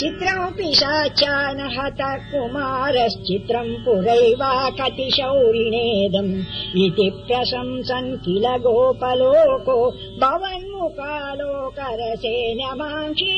चित्रमपि साख्यानहत कुमारश्चित्रम् पुरैवा कतिशौरिणेदम् इति प्रशंसन् किल गोपलोको भवन्मुखालोकरसेन मांक्षी